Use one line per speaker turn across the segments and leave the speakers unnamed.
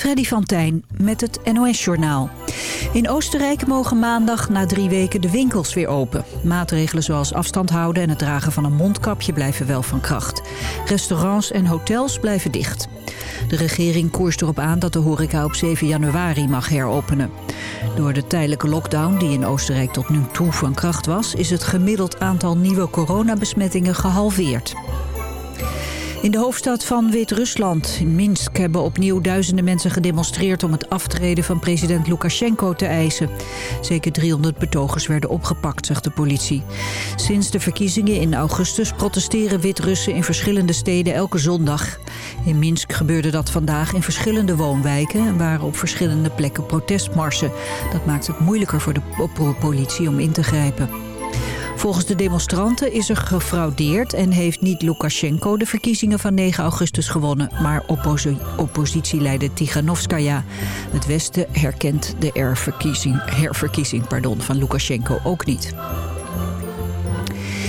Freddy van Tijn met het NOS-journaal. In Oostenrijk mogen maandag na drie weken de winkels weer open. Maatregelen zoals afstand houden en het dragen van een mondkapje blijven wel van kracht. Restaurants en hotels blijven dicht. De regering koerst erop aan dat de horeca op 7 januari mag heropenen. Door de tijdelijke lockdown die in Oostenrijk tot nu toe van kracht was... is het gemiddeld aantal nieuwe coronabesmettingen gehalveerd. In de hoofdstad van Wit-Rusland, in Minsk, hebben opnieuw duizenden mensen gedemonstreerd om het aftreden van president Lukashenko te eisen. Zeker 300 betogers werden opgepakt, zegt de politie. Sinds de verkiezingen in augustus protesteren Wit-Russen in verschillende steden elke zondag. In Minsk gebeurde dat vandaag in verschillende woonwijken en waren op verschillende plekken protestmarsen. Dat maakt het moeilijker voor de politie om in te grijpen. Volgens de demonstranten is er gefraudeerd en heeft niet Lukashenko de verkiezingen van 9 augustus gewonnen, maar opposi oppositieleider Tiganovskaya. Het Westen herkent de herverkiezing, herverkiezing pardon, van Lukashenko ook niet.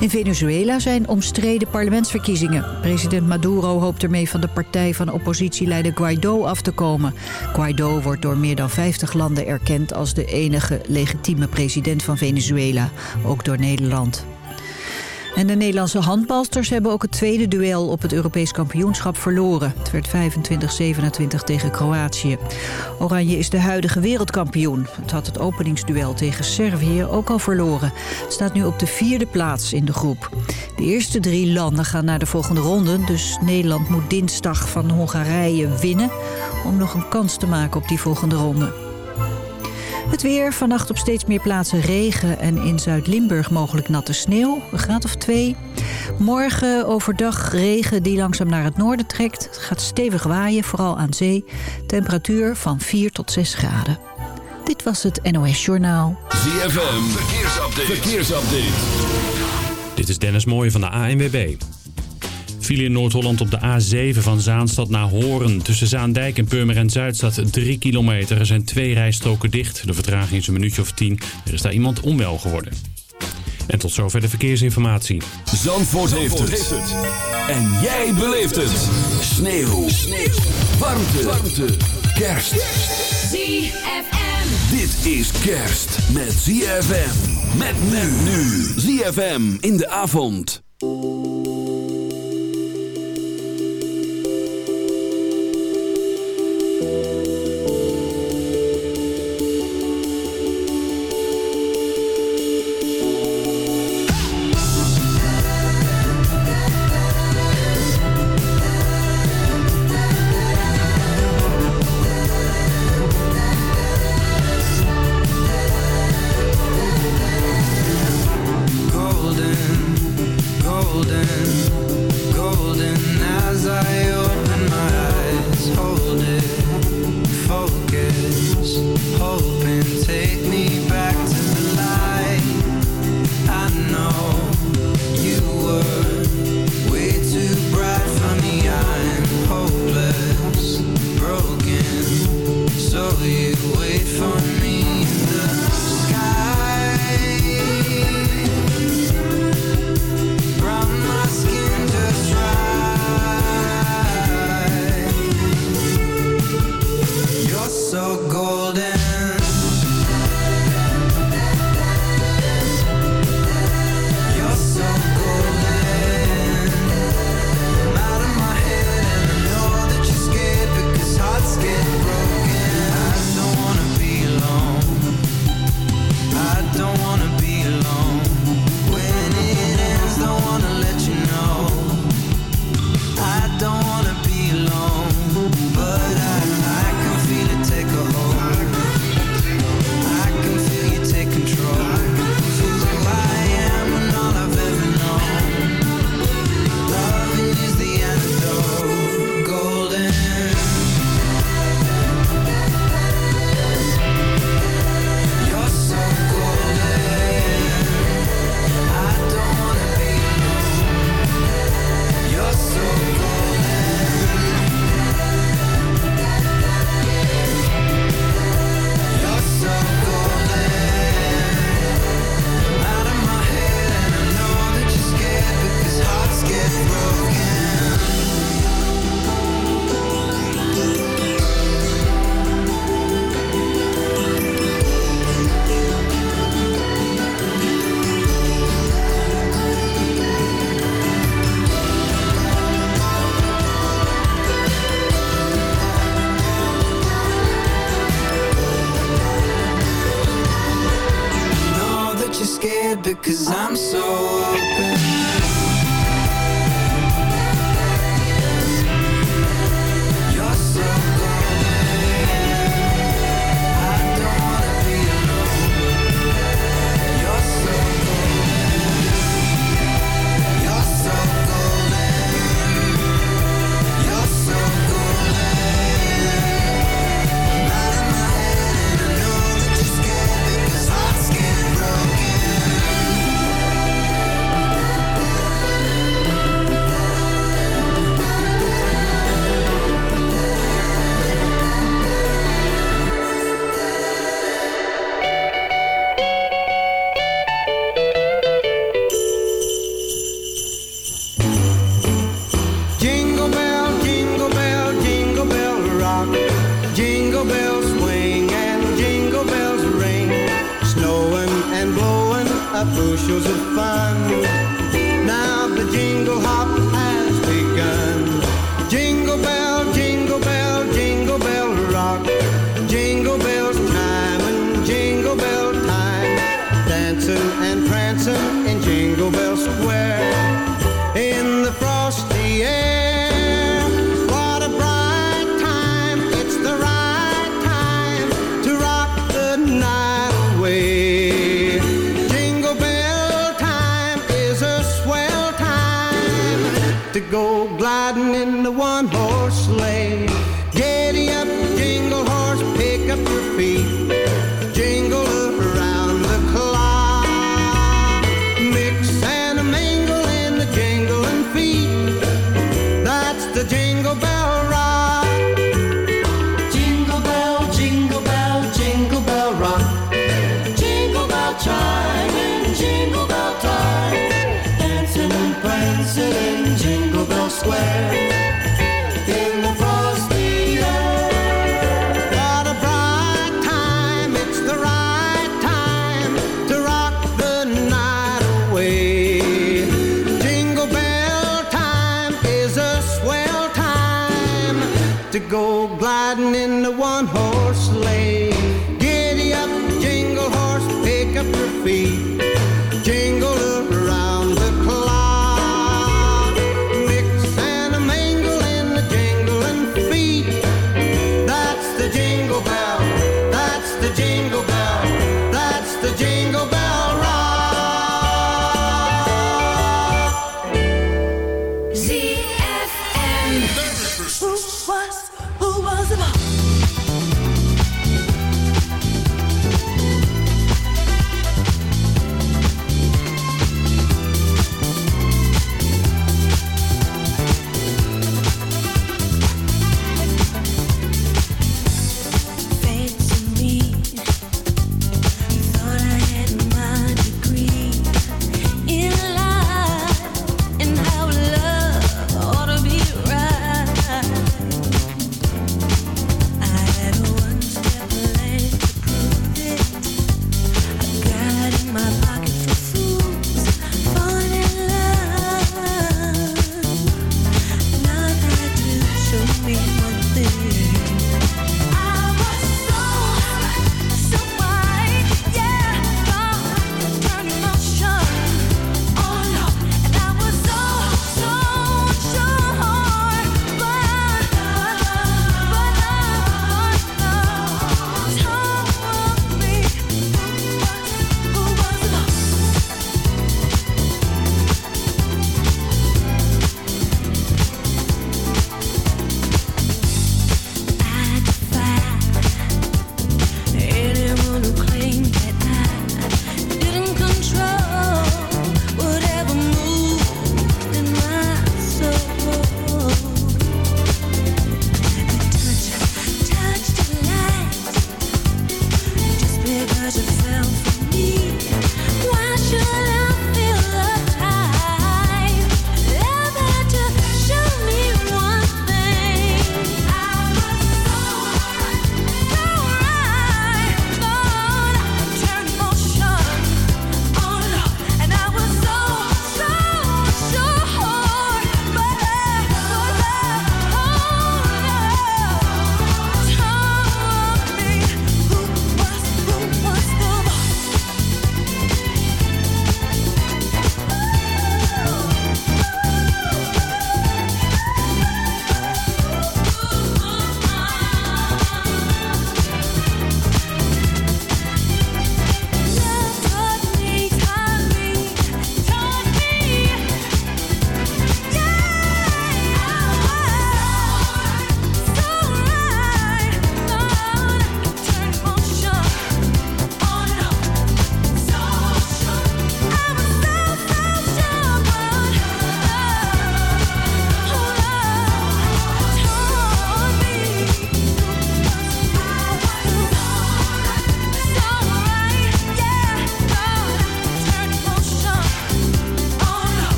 In Venezuela zijn omstreden parlementsverkiezingen. President Maduro hoopt ermee van de partij van oppositieleider Guaido af te komen. Guaido wordt door meer dan 50 landen erkend als de enige legitieme president van Venezuela, ook door Nederland. En de Nederlandse handbalsters hebben ook het tweede duel op het Europees kampioenschap verloren. Het werd 25-27 tegen Kroatië. Oranje is de huidige wereldkampioen. Het had het openingsduel tegen Servië ook al verloren. Het staat nu op de vierde plaats in de groep. De eerste drie landen gaan naar de volgende ronde. Dus Nederland moet dinsdag van Hongarije winnen... om nog een kans te maken op die volgende ronde. Het weer, vannacht op steeds meer plaatsen regen en in Zuid-Limburg mogelijk natte sneeuw, een graad of twee. Morgen overdag regen die langzaam naar het noorden trekt. Het gaat stevig waaien, vooral aan zee. Temperatuur van 4 tot 6 graden. Dit was het NOS Journaal.
ZFM, verkeersupdate. verkeersupdate.
Dit is Dennis Mooij van de ANWB. File in Noord-Holland op de A7 van Zaanstad naar Horen. Tussen Zaandijk en Purmerend Zuid staat 3 kilometer. Er zijn twee rijstroken dicht. De vertraging is een minuutje of 10. Er is daar iemand onwel geworden. En tot zover de verkeersinformatie.
Zandvoort, heeft, het. En jij beleeft het. Sneeuw. Sneeuw. Warmte. Warmte. Kerst.
ZFM.
Dit is kerst met ZFM. Met men nu. ZFM in de avond.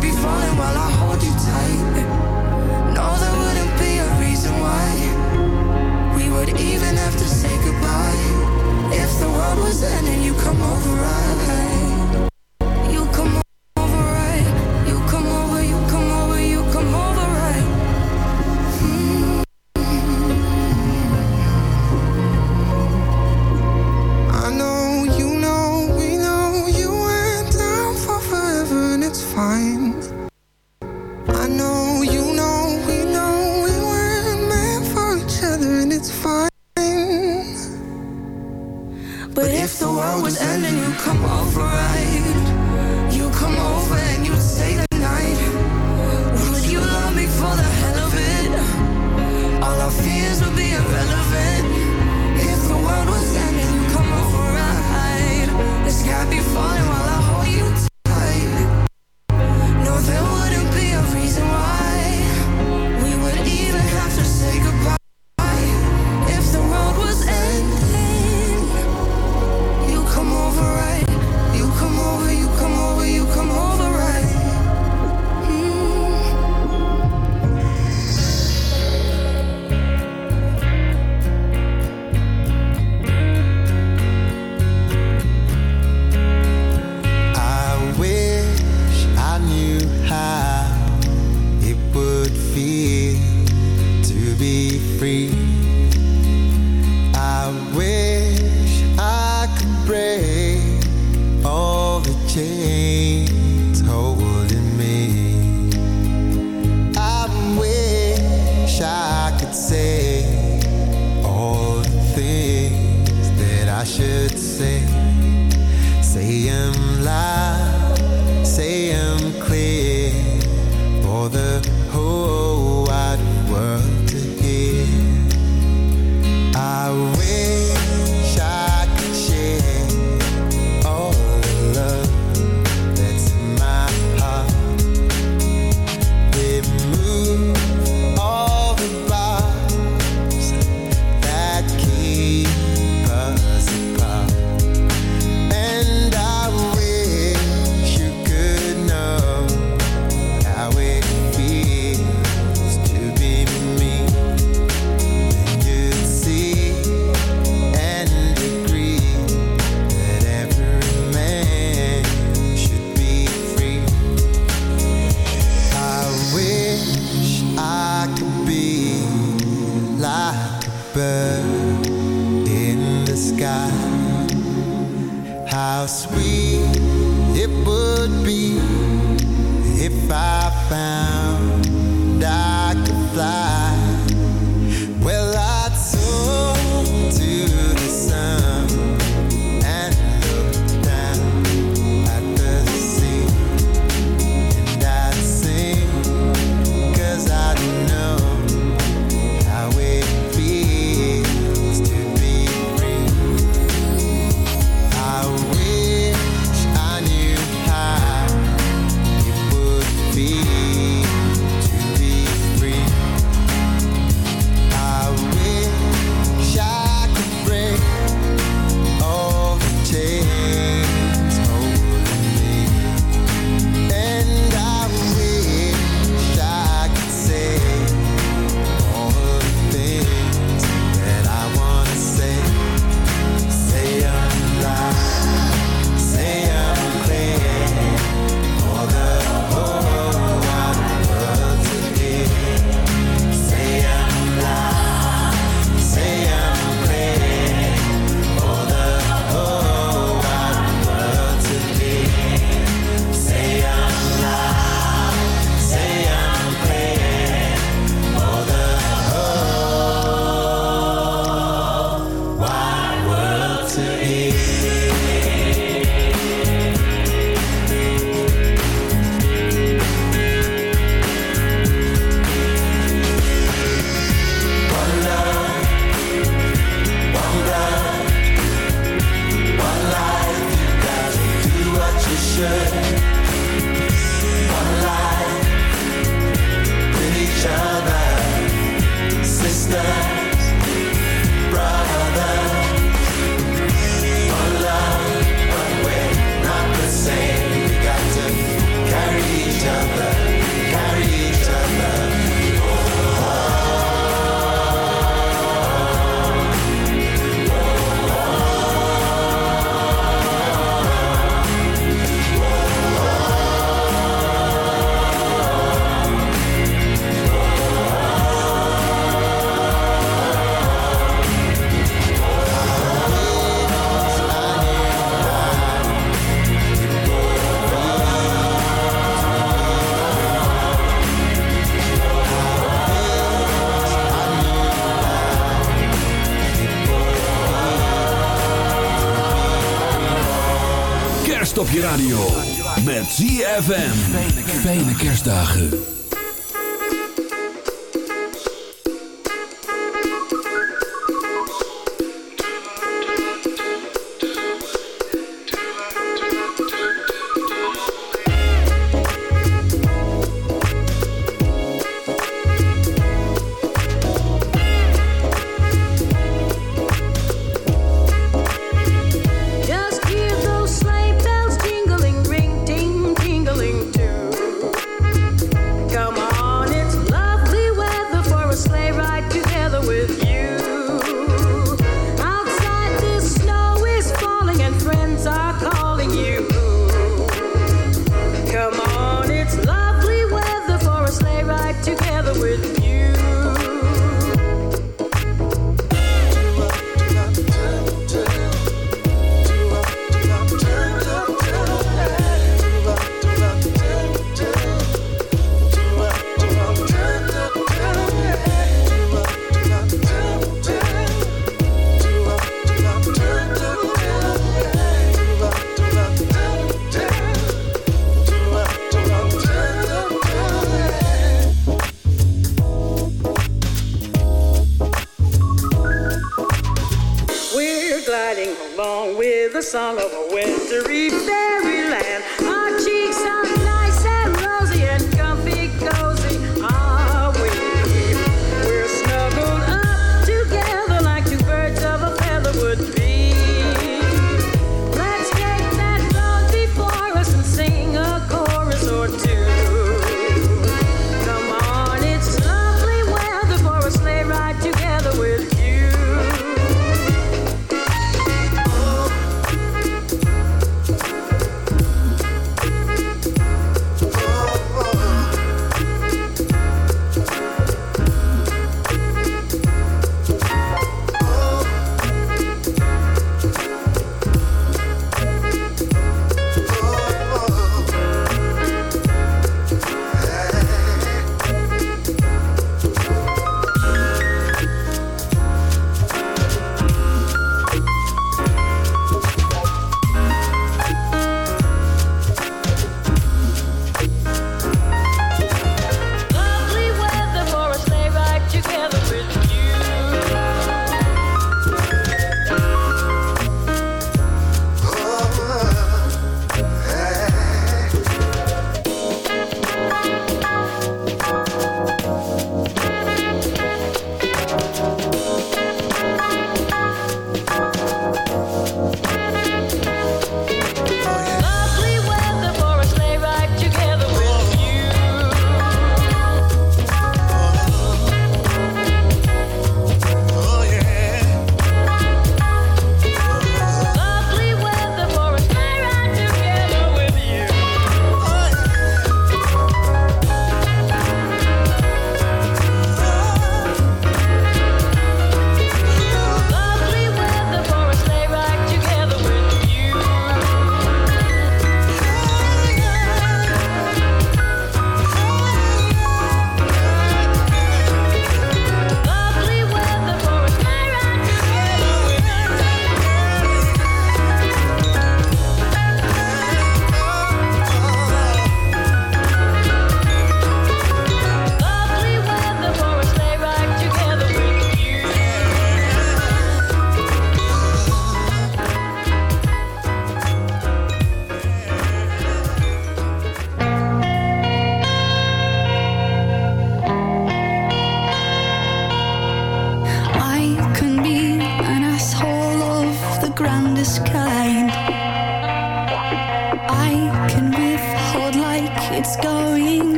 Be falling while I hold you tight. Even have to say goodbye. If the world was ending, you come over, right?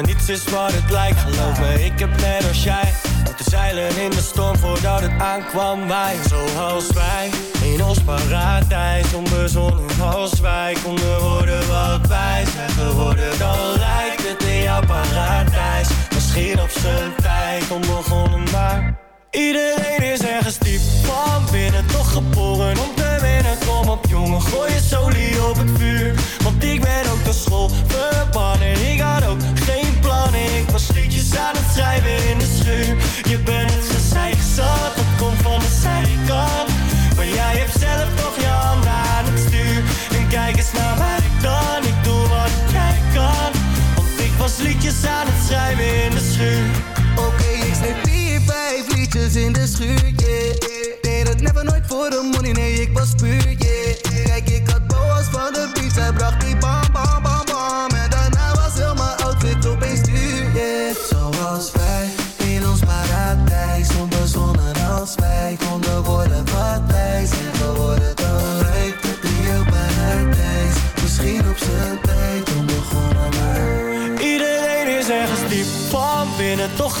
Niets is wat het lijkt, geloof me. Ik heb net als jij moeten zeilen in de storm voordat het aankwam. Wij, zoals wij, in ons paradijs. Onbezonnen als wij konden worden wat wij zijn geworden. Dan lijkt het in jouw paradijs. Misschien op zijn tijd onbegonnen, maar Iedereen is ergens diep van binnen Toch geboren om te winnen Kom op jongen, gooi je solie op het vuur Want ik ben ook naar school verbannen Ik had ook Ik was liedjes aan het schrijven in de schuur. Je bent het gezeik zat Dat komt van de zijkant. Maar jij hebt zelf toch je handen aan het stuur. En kijk eens naar mij dan Ik doe wat jij kan. Want ik was liedjes aan het schrijven in de schuur.
Oké, ik schreef vier, vijf liedjes in de schuur, yeah. Deed het never nooit voor de money, nee, ik was puur, yeah. Kijk, ik had boas van de beat, zij bracht die bam,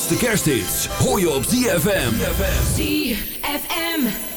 allergrootste kersthits hoor je op ZFM.
ZFM.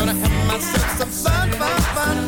gonna have myself some fun, fun, fun.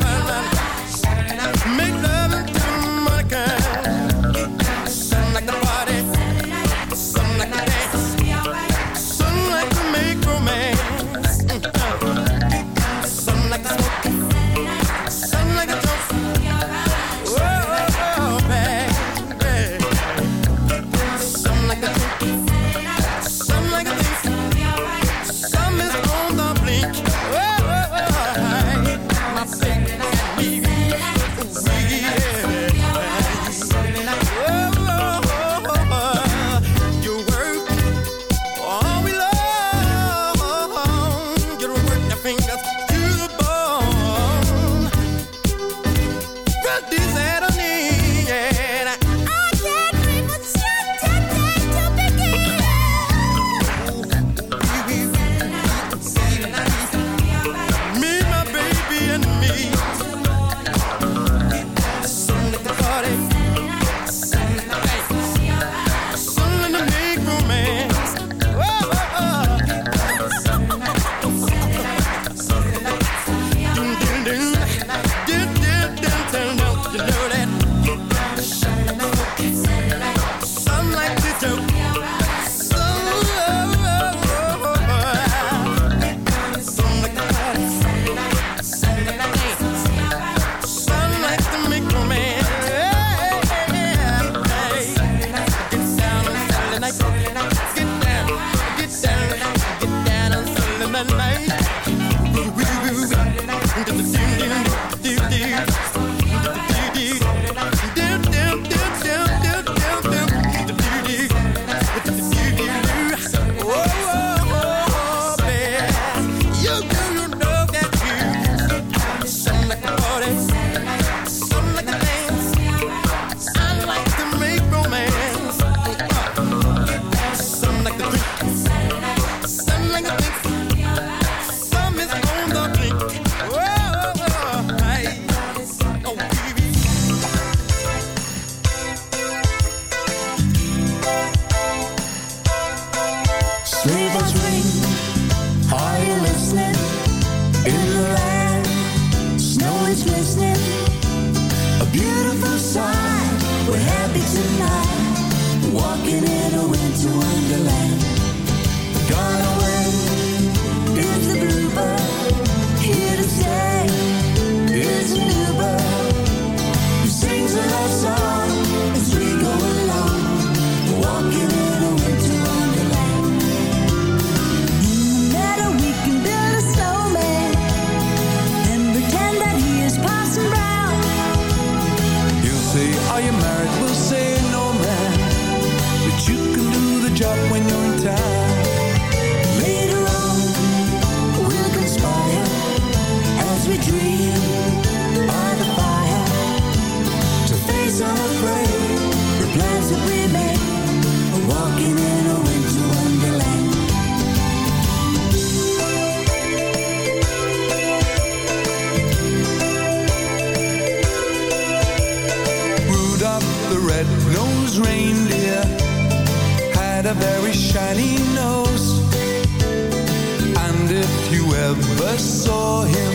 first saw him,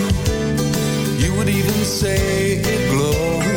you would even say it
glowed.